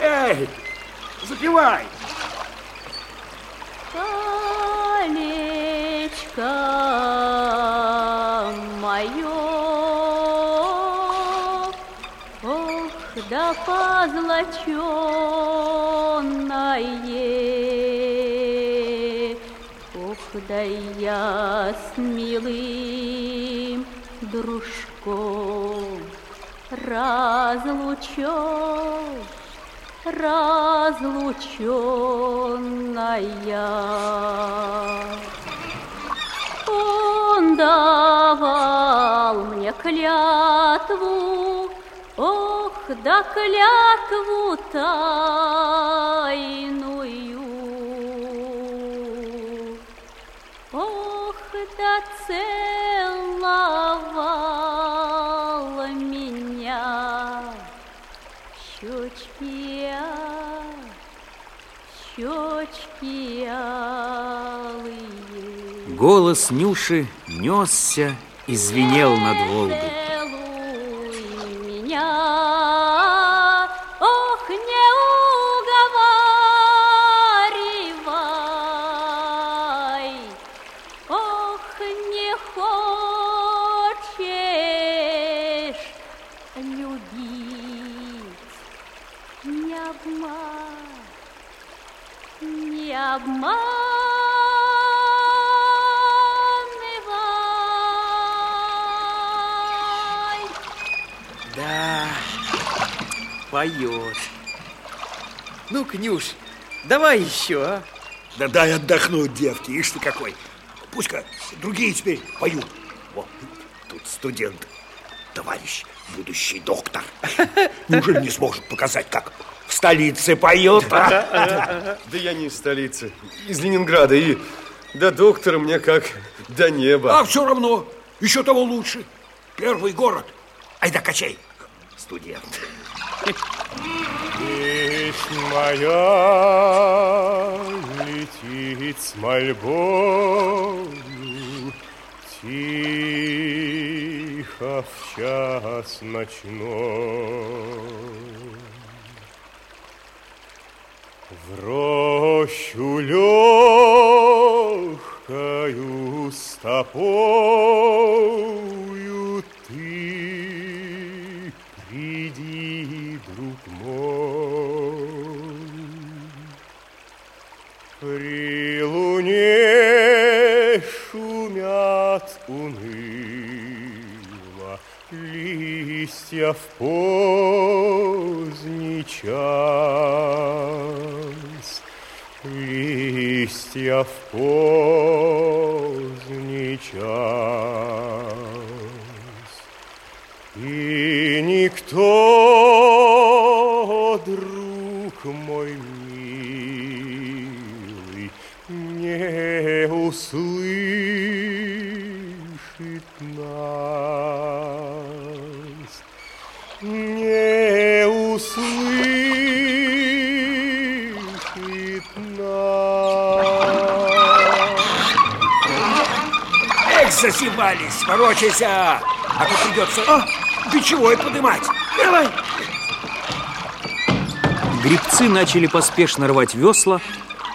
Эй, запивай! Колечко мое, ох, да позлоченное, ох, да я с милым дружком разлучен разлученная. Он давал мне клятву, ох, да клятву тайную. Ох, да целовала щечки я, щечки алые. Голос Нюши несся и звенел над Волгой. Ох, не хочешь не обманывай. Да, поешь. Ну, Кнюш, давай еще, а? Да дай отдохнуть, девки, ишь ты какой. Пусть-ка другие теперь поют. Во, тут студент, товарищ, будущий доктор. Неужели не сможет показать, как в столице поет, а? Да я не из столицы, из Ленинграда. И до доктора мне как до неба. А все равно, еще того лучше. Первый город. Айда качай. Студент. Песнь моя летит с мольбою Тихо в час ночной. В рощу легкою стопою ты приди, друг мой. При листья в поздний час. Листья в поздний час. И никто, друг мой милый, не услышит не услышит нас. Эх, засевались, ворочайся, а то придется а, бичевой подымать. Давай. Грибцы начали поспешно рвать весла,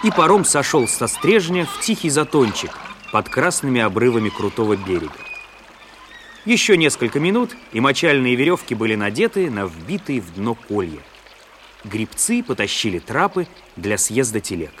и паром сошел со стрежня в тихий затончик под красными обрывами крутого берега. Еще несколько минут, и мочальные веревки были надеты на вбитые в дно колья. Грибцы потащили трапы для съезда телег.